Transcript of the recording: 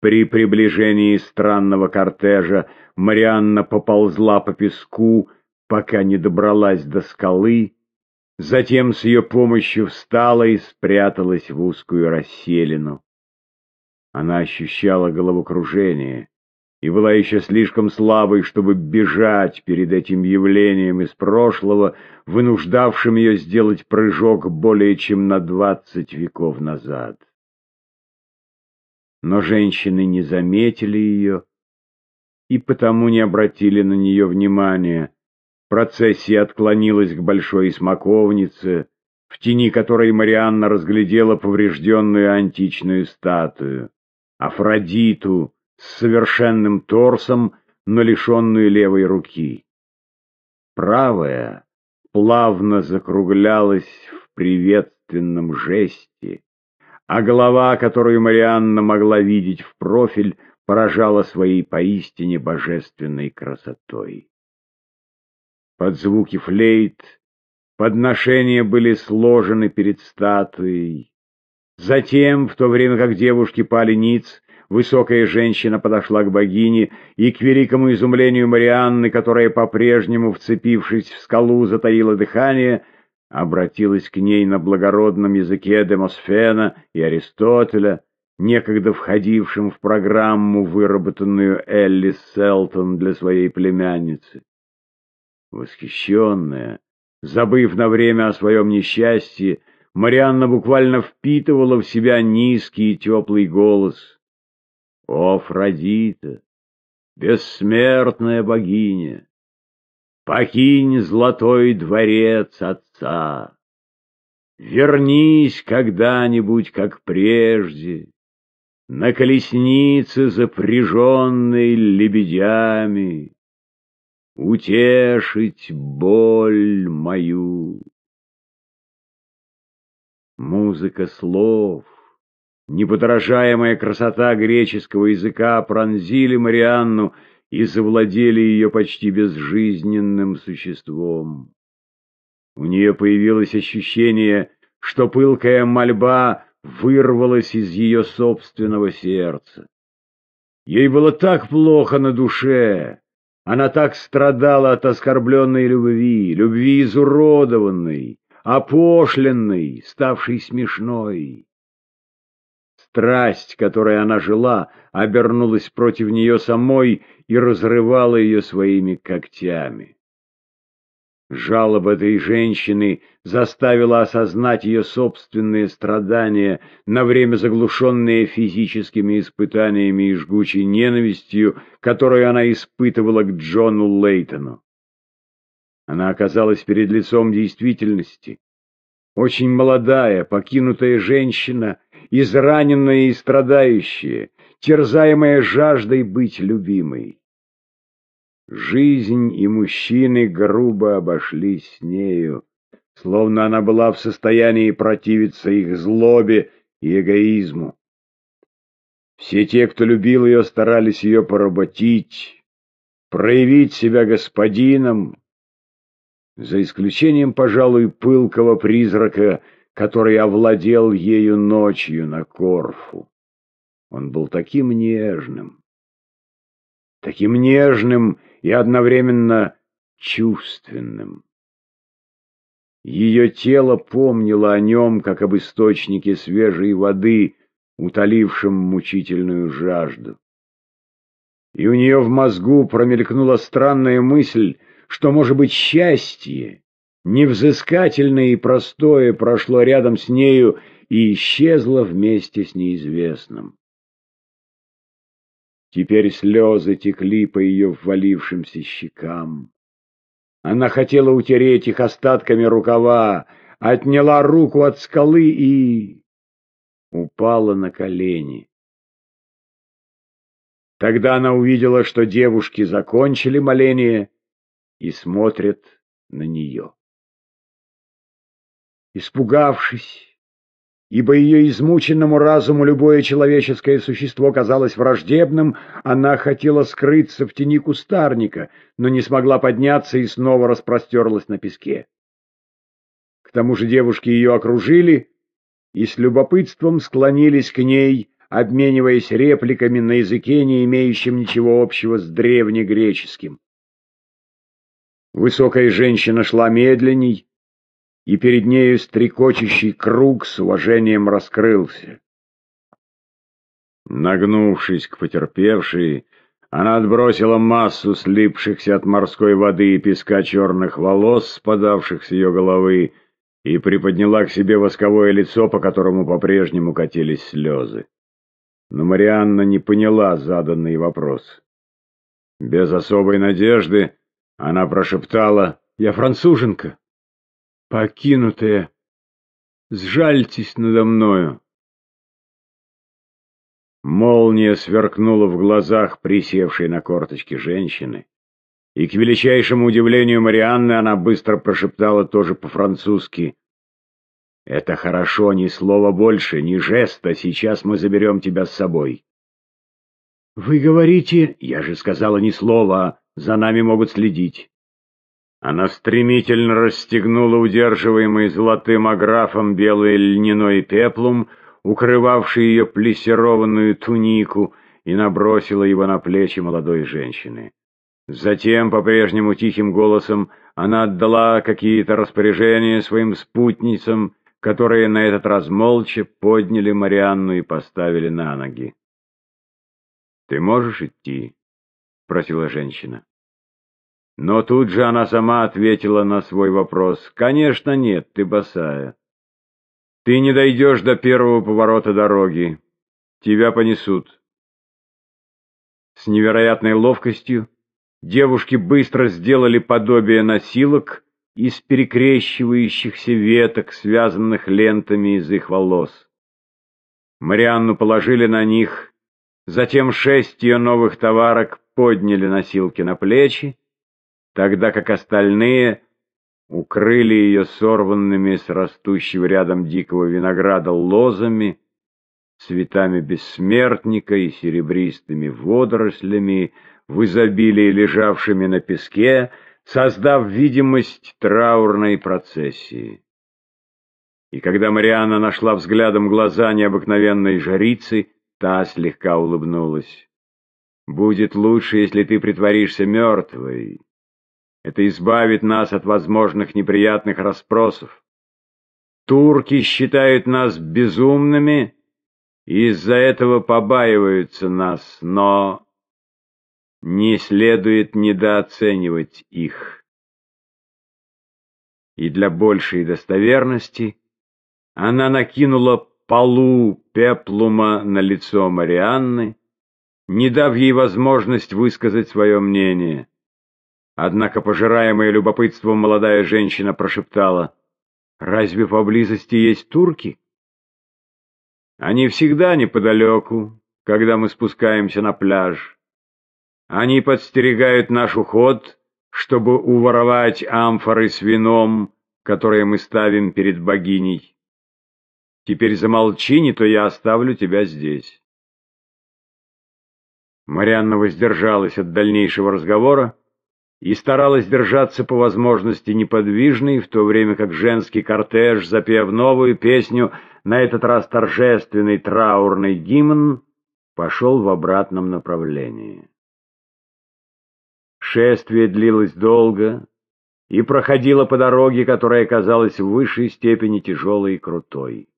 При приближении странного кортежа Марианна поползла по песку, пока не добралась до скалы, затем с ее помощью встала и спряталась в узкую расселину. Она ощущала головокружение и была еще слишком слабой, чтобы бежать перед этим явлением из прошлого, вынуждавшим ее сделать прыжок более чем на двадцать веков назад. Но женщины не заметили ее и потому не обратили на нее внимания. Процессия отклонилась к большой смоковнице, в тени которой Марианна разглядела поврежденную античную статую, Афродиту с совершенным торсом, но лишенную левой руки. Правая плавно закруглялась в приветственном жесте, а голова, которую Марианна могла видеть в профиль, поражала своей поистине божественной красотой. Под звуки флейт подношения были сложены перед статуей. Затем, в то время как девушки пали ниц, высокая женщина подошла к богине, и к великому изумлению Марианны, которая по-прежнему, вцепившись в скалу, затаила дыхание, обратилась к ней на благородном языке Демосфена и Аристотеля, некогда входившим в программу, выработанную Элли Селтон для своей племянницы. Восхищенная, забыв на время о своем несчастье, Марианна буквально впитывала в себя низкий и теплый голос. «О, Афродита, бессмертная богиня, покинь золотой дворец отца, вернись когда-нибудь, как прежде, на колеснице, запряженной лебедями, утешить боль мою. Музыка слов, неподражаемая красота греческого языка пронзили Марианну и завладели ее почти безжизненным существом. У нее появилось ощущение, что пылкая мольба вырвалась из ее собственного сердца. Ей было так плохо на душе, она так страдала от оскорбленной любви, любви изуродованной, опошленной, ставшей смешной. Страсть, которой она жила, обернулась против нее самой и разрывала ее своими когтями. Жалоба этой женщины заставила осознать ее собственные страдания, на время заглушенные физическими испытаниями и жгучей ненавистью, которую она испытывала к Джону Лейтону. Она оказалась перед лицом действительности. Очень молодая, покинутая женщина, израненная и страдающая, терзаемая жаждой быть любимой. Жизнь и мужчины грубо обошлись с нею, словно она была в состоянии противиться их злобе и эгоизму. Все те, кто любил ее, старались ее поработить, проявить себя господином, за исключением, пожалуй, пылкого призрака, который овладел ею ночью на Корфу. Он был таким нежным, таким нежным и одновременно чувственным. Ее тело помнило о нем, как об источнике свежей воды, утолившем мучительную жажду. И у нее в мозгу промелькнула странная мысль, что, может быть, счастье, невзыскательное и простое, прошло рядом с нею и исчезло вместе с неизвестным. Теперь слезы текли по ее ввалившимся щекам. Она хотела утереть их остатками рукава, отняла руку от скалы и... упала на колени. Тогда она увидела, что девушки закончили моление и смотрят на нее. Испугавшись, ибо ее измученному разуму любое человеческое существо казалось враждебным, она хотела скрыться в тени кустарника, но не смогла подняться и снова распростерлась на песке. К тому же девушки ее окружили и с любопытством склонились к ней, обмениваясь репликами на языке, не имеющем ничего общего с древнегреческим. Высокая женщина шла медленней, и перед нею стрекочущий круг с уважением раскрылся. Нагнувшись к потерпевшей, она отбросила массу слипшихся от морской воды и песка черных волос, спадавших с ее головы, и приподняла к себе восковое лицо, по которому по-прежнему катились слезы. Но Марианна не поняла заданный вопрос. Без особой надежды она прошептала «Я француженка, покинутая, сжальтесь надо мною». Молния сверкнула в глазах присевшей на корточки женщины, и, к величайшему удивлению Марианны, она быстро прошептала тоже по-французски. «Это хорошо, ни слова больше, ни жеста, сейчас мы заберем тебя с собой». «Вы говорите...» «Я же сказала ни слова, за нами могут следить». Она стремительно расстегнула удерживаемый золотым аграфом белый льняной пеплум, укрывавший ее плессированную тунику, и набросила его на плечи молодой женщины. Затем, по-прежнему тихим голосом, она отдала какие-то распоряжения своим спутницам, которые на этот раз молча подняли Марианну и поставили на ноги. «Ты можешь идти?» — просила женщина. Но тут же она сама ответила на свой вопрос. «Конечно нет, ты босая». Ты не дойдешь до первого поворота дороги. Тебя понесут. С невероятной ловкостью девушки быстро сделали подобие носилок из перекрещивающихся веток, связанных лентами из их волос. Марианну положили на них, затем шесть ее новых товарок подняли носилки на плечи, тогда как остальные укрыли ее сорванными с растущего рядом дикого винограда лозами, цветами бессмертника и серебристыми водорослями, в изобилии лежавшими на песке, создав видимость траурной процессии. И когда Марианна нашла взглядом глаза необыкновенной жрицы, та слегка улыбнулась. «Будет лучше, если ты притворишься мертвой. Это избавит нас от возможных неприятных расспросов. Турки считают нас безумными и из-за этого побаиваются нас, но не следует недооценивать их. И для большей достоверности она накинула полу пеплума на лицо Марианны, не дав ей возможность высказать свое мнение. Однако, пожираемая любопытством, молодая женщина прошептала, «Разве поблизости есть турки?» «Они всегда неподалеку, когда мы спускаемся на пляж. Они подстерегают наш уход, чтобы уворовать амфоры с вином, которые мы ставим перед богиней. Теперь замолчи, не то я оставлю тебя здесь». Марианна воздержалась от дальнейшего разговора, и старалась держаться по возможности неподвижной, в то время как женский кортеж, запев новую песню, на этот раз торжественный траурный гимн, пошел в обратном направлении. Шествие длилось долго и проходило по дороге, которая казалась в высшей степени тяжелой и крутой.